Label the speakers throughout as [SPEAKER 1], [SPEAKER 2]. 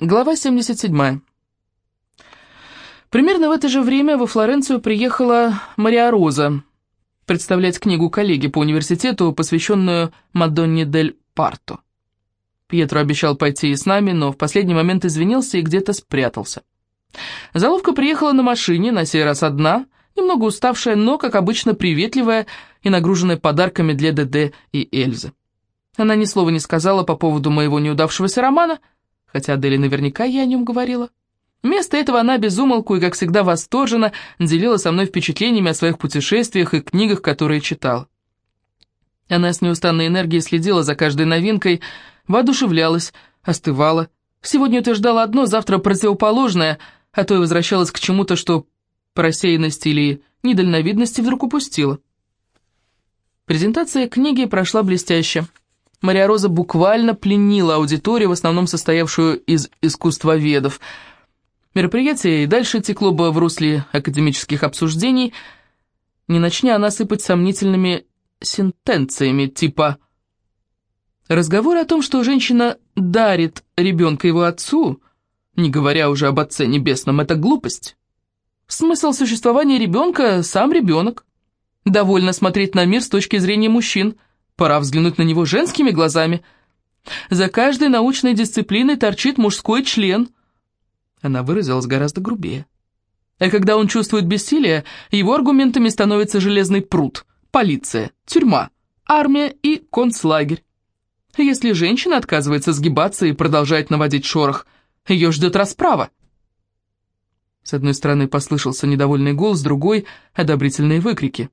[SPEAKER 1] Глава 77. Примерно в это же время во Флоренцию приехала Мария Роза представлять книгу коллеги по университету, посвященную Мадонне дель Парто. Пьетро обещал пойти и с нами, но в последний момент извинился и где-то спрятался. Заловка приехала на машине, на сей раз одна, немного уставшая, но, как обычно, приветливая и нагруженная подарками для ДД и Эльзы. Она ни слова не сказала по поводу моего неудавшегося романа, хотя Адели наверняка я о нем говорила. Вместо этого она безумолку и, как всегда, восторженно делила со мной впечатлениями о своих путешествиях и книгах, которые читала. Она с неустанной энергией следила за каждой новинкой, воодушевлялась, остывала. Сегодня утверждала одно, завтра противоположное, а то и возвращалась к чему-то, что по рассеянности или недальновидности вдруг упустила. Презентация книги прошла блестяще. Мария Роза буквально пленила аудиторию, в основном состоявшую из искусствоведов. Мероприятие и дальше текло бы в русле академических обсуждений, не начня она сыпать сомнительными сентенциями, типа «Разговор о том, что женщина дарит ребенка его отцу, не говоря уже об Отце Небесном, это глупость. Смысл существования ребенка – сам ребенок. Довольно смотреть на мир с точки зрения мужчин – Пора взглянуть на него женскими глазами. За каждой научной дисциплиной торчит мужской член. Она выразилась гораздо грубее. А когда он чувствует бессилие, его аргументами становится железный пруд, полиция, тюрьма, армия и концлагерь. Если женщина отказывается сгибаться и продолжает наводить шорох, ее ждет расправа. С одной стороны послышался недовольный голос, с другой — одобрительные выкрики.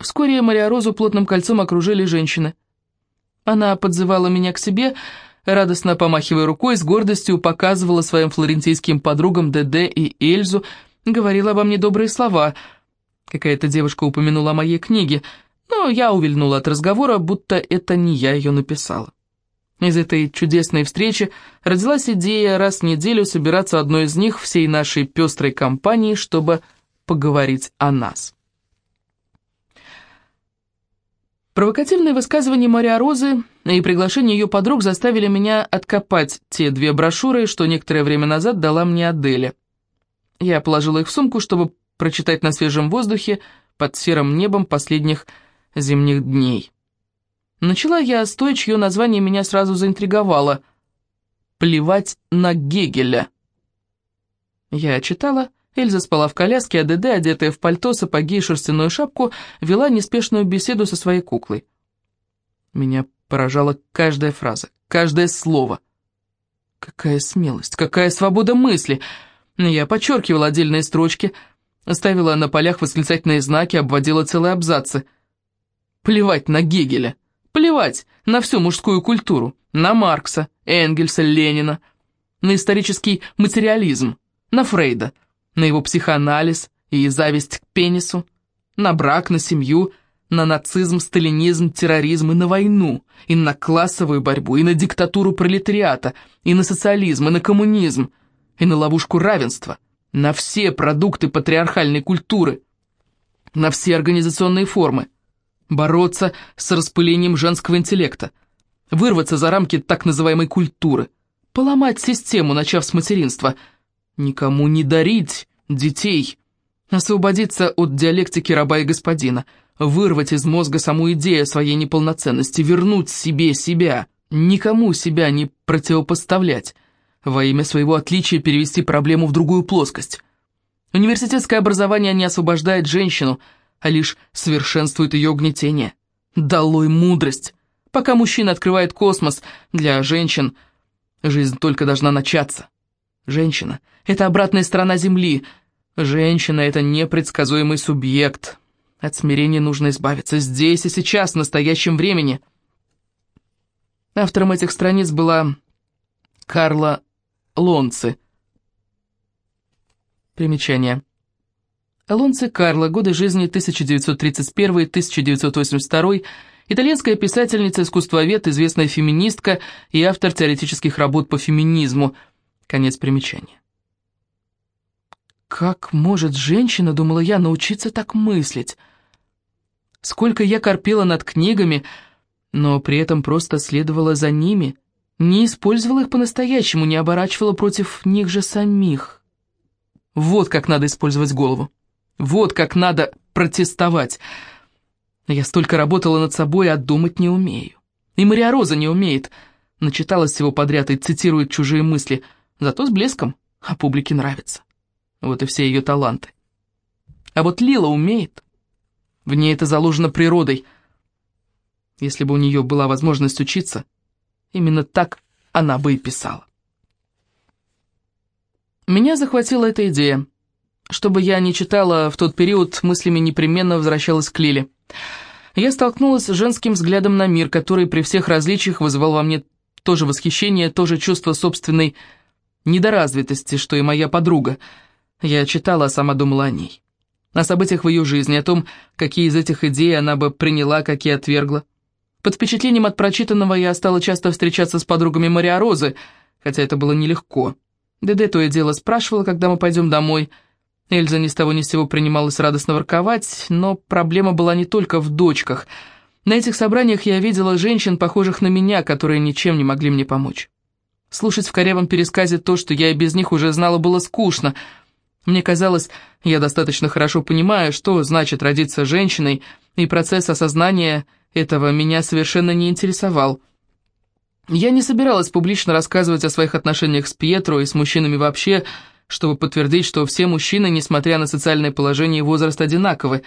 [SPEAKER 1] Вскоре Мария Розу плотным кольцом окружили женщины. Она подзывала меня к себе, радостно помахивая рукой, с гордостью показывала своим флорентийским подругам ДД и Эльзу, говорила обо мне добрые слова. Какая-то девушка упомянула о моей книге, но я увильнула от разговора, будто это не я ее написала. Из этой чудесной встречи родилась идея раз в неделю собираться одной из них всей нашей пестрой компании, чтобы поговорить о нас. Провокативные высказывания Мария Розы и приглашение ее подруг заставили меня откопать те две брошюры, что некоторое время назад дала мне Аделя. Я положила их в сумку, чтобы прочитать на свежем воздухе под серым небом последних зимних дней. Начала я с той, чье название меня сразу заинтриговало «Плевать на Гегеля». Я читала Эльза спала в коляске, а ДД, одетая в пальто, сапоги и шерстяную шапку, вела неспешную беседу со своей куклой. Меня поражала каждая фраза, каждое слово. Какая смелость, какая свобода мысли! Я подчеркивала отдельные строчки, ставила на полях восклицательные знаки, обводила целые абзацы. Плевать на Гегеля, плевать на всю мужскую культуру, на Маркса, Энгельса, Ленина, на исторический материализм, на Фрейда — на его психоанализ и зависть к пенису, на брак, на семью, на нацизм, сталинизм, терроризм и на войну, и на классовую борьбу, и на диктатуру пролетариата, и на социализм, и на коммунизм, и на ловушку равенства, на все продукты патриархальной культуры, на все организационные формы, бороться с распылением женского интеллекта, вырваться за рамки так называемой культуры, поломать систему, начав с материнства – Никому не дарить детей. Освободиться от диалектики раба и господина. Вырвать из мозга саму идею своей неполноценности. Вернуть себе себя. Никому себя не противопоставлять. Во имя своего отличия перевести проблему в другую плоскость. Университетское образование не освобождает женщину, а лишь совершенствует ее угнетение. Долой мудрость. Пока мужчина открывает космос, для женщин жизнь только должна начаться. Женщина — это обратная сторона Земли. Женщина — это непредсказуемый субъект. От смирения нужно избавиться здесь и сейчас, в настоящем времени. Автором этих страниц была Карла Лонци. Примечание. Лонци Карла, годы жизни 1931-1982, итальянская писательница, искусствовед, известная феминистка и автор теоретических работ по феминизму – Конец примечания. Как может женщина, думала я, научиться так мыслить? Сколько я корпела над книгами, но при этом просто следовала за ними, не использовала их по-настоящему, не оборачивала против них же самих. Вот как надо использовать голову. Вот как надо протестовать. Я столько работала над собой, а думать не умею. И Мария Роза не умеет. Начиталась всего подряд и цитирует чужие мысли, зато с блеском, а публике нравится. Вот и все ее таланты. А вот Лила умеет. В ней это заложено природой. Если бы у нее была возможность учиться, именно так она бы и писала. Меня захватила эта идея. Чтобы я не читала в тот период, мыслями непременно возвращалась к Лиле. Я столкнулась с женским взглядом на мир, который при всех различиях вызывал во мне тоже восхищение, тоже чувство собственной недоразвитости, что и моя подруга. Я читала, а сама думала о ней. О событиях в ее жизни, о том, какие из этих идей она бы приняла, какие отвергла. Под впечатлением от прочитанного я стала часто встречаться с подругами Мария Розы, хотя это было нелегко. Деде то и дело спрашивала, когда мы пойдем домой. Эльза ни с того ни с сего принималась радостно ворковать, но проблема была не только в дочках. На этих собраниях я видела женщин, похожих на меня, которые ничем не могли мне помочь. Слушать в корявом пересказе то, что я и без них уже знала, было скучно. Мне казалось, я достаточно хорошо понимаю, что значит родиться женщиной, и процесс осознания этого меня совершенно не интересовал. Я не собиралась публично рассказывать о своих отношениях с Пьетро и с мужчинами вообще, чтобы подтвердить, что все мужчины, несмотря на социальное положение и возраст, одинаковы.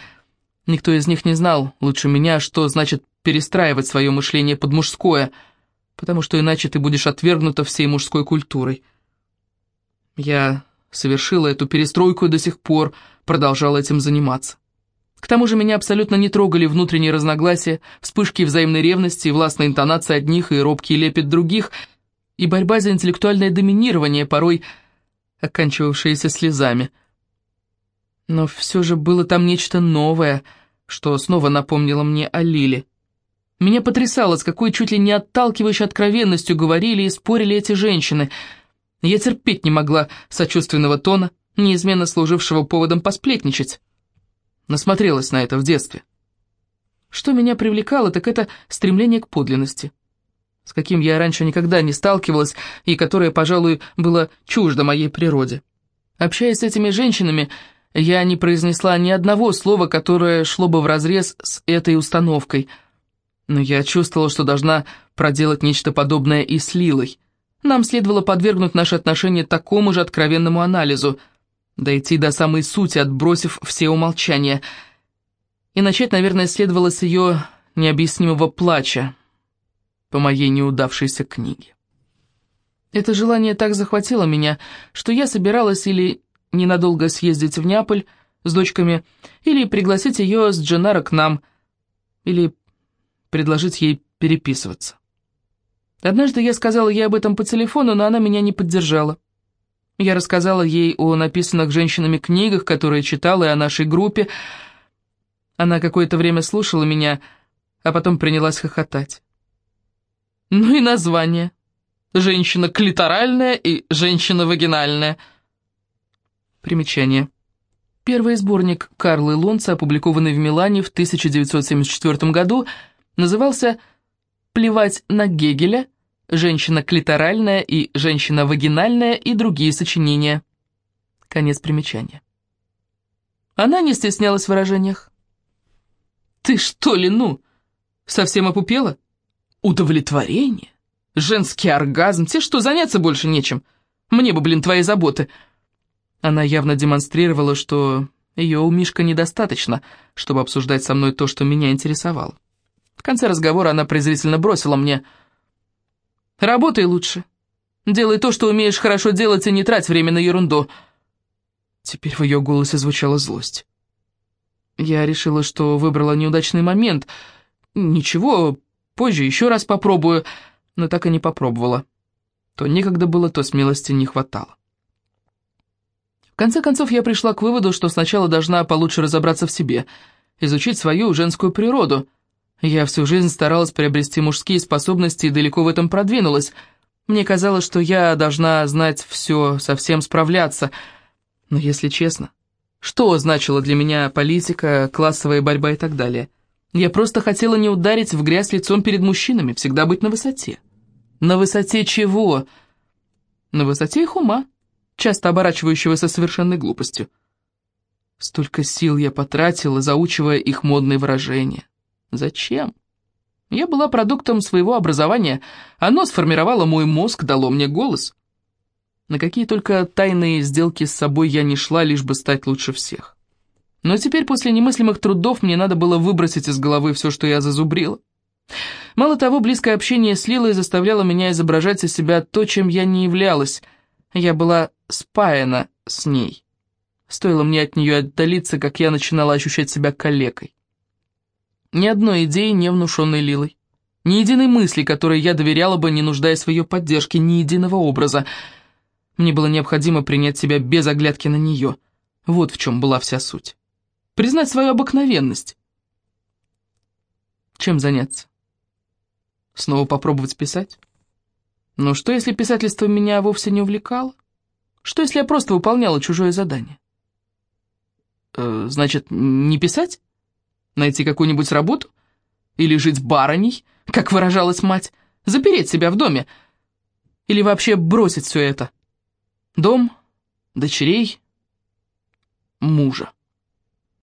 [SPEAKER 1] Никто из них не знал лучше меня, что значит перестраивать свое мышление под мужское – потому что иначе ты будешь отвергнута всей мужской культурой. Я совершила эту перестройку и до сих пор продолжала этим заниматься. К тому же меня абсолютно не трогали внутренние разногласия, вспышки взаимной ревности, властная интонация одних и робкий лепет других, и борьба за интеллектуальное доминирование, порой оканчивавшееся слезами. Но все же было там нечто новое, что снова напомнило мне о Лиле. Меня потрясало, с какой чуть ли не отталкивающей откровенностью говорили и спорили эти женщины. Я терпеть не могла сочувственного тона, неизменно служившего поводом посплетничать. Насмотрелась на это в детстве. Что меня привлекало, так это стремление к подлинности, с каким я раньше никогда не сталкивалась и которое, пожалуй, было чуждо моей природе. Общаясь с этими женщинами, я не произнесла ни одного слова, которое шло бы вразрез с этой установкой — но я чувствовала, что должна проделать нечто подобное и с Лилой. Нам следовало подвергнуть наши отношения такому же откровенному анализу, дойти до самой сути, отбросив все умолчания. И начать, наверное, следовало с ее необъяснимого плача по моей неудавшейся книге. Это желание так захватило меня, что я собиралась или ненадолго съездить в Неаполь с дочками, или пригласить ее с Дженаро к нам, или предложить ей переписываться. Однажды я сказала ей об этом по телефону, но она меня не поддержала. Я рассказала ей о написанных женщинами книгах, которые читала, и о нашей группе. Она какое-то время слушала меня, а потом принялась хохотать. Ну и название. Женщина клиторальная и женщина вагинальная. Примечание. Первый сборник Карлы Лунца, опубликованный в Милане в 1974 году, назывался «Плевать на Гегеля», «Женщина клиторальная» и «Женщина вагинальная» и другие сочинения. Конец примечания. Она не стеснялась в выражениях. «Ты что ли, ну, совсем опупела? Удовлетворение? Женский оргазм? Тебе что, заняться больше нечем? Мне бы, блин, твои заботы». Она явно демонстрировала, что ее у Мишка недостаточно, чтобы обсуждать со мной то, что меня интересовало. В конце разговора она презрительно бросила мне. «Работай лучше. Делай то, что умеешь хорошо делать, и не трать время на ерунду». Теперь в ее голосе звучала злость. Я решила, что выбрала неудачный момент. Ничего, позже еще раз попробую, но так и не попробовала. То некогда было, то смелости не хватало. В конце концов, я пришла к выводу, что сначала должна получше разобраться в себе, изучить свою женскую природу — я всю жизнь старалась приобрести мужские способности и далеко в этом продвинулась. Мне казалось, что я должна знать все, совсем справляться. Но если честно, что значила для меня политика, классовая борьба и так далее? Я просто хотела не ударить в грязь лицом перед мужчинами, всегда быть на высоте. На высоте чего? На высоте их ума, часто оборачивающегося совершенной глупостью. Столько сил я потратила, заучивая их модные выражения. Зачем? Я была продуктом своего образования, оно сформировало мой мозг, дало мне голос. На какие только тайные сделки с собой я не шла, лишь бы стать лучше всех. Но теперь после немыслимых трудов мне надо было выбросить из головы все, что я зазубрила. Мало того, близкое общение с Лилой заставляло меня изображать из себя то, чем я не являлась. Я была спаяна с ней. Стоило мне от нее отдалиться, как я начинала ощущать себя калекой. Ни одной идеи, не внушенной Лилой. Ни единой мысли, которой я доверяла бы, не нуждаясь в ее поддержке, ни единого образа. Мне было необходимо принять себя без оглядки на нее. Вот в чем была вся суть. Признать свою обыкновенность. Чем заняться? Снова попробовать писать? Но что, если писательство меня вовсе не увлекало? Что, если я просто выполняла чужое задание? Э, значит, не писать? Найти какую-нибудь работу? Или жить барыней, как выражалась мать? Запереть себя в доме? Или вообще бросить все это? Дом, дочерей, мужа.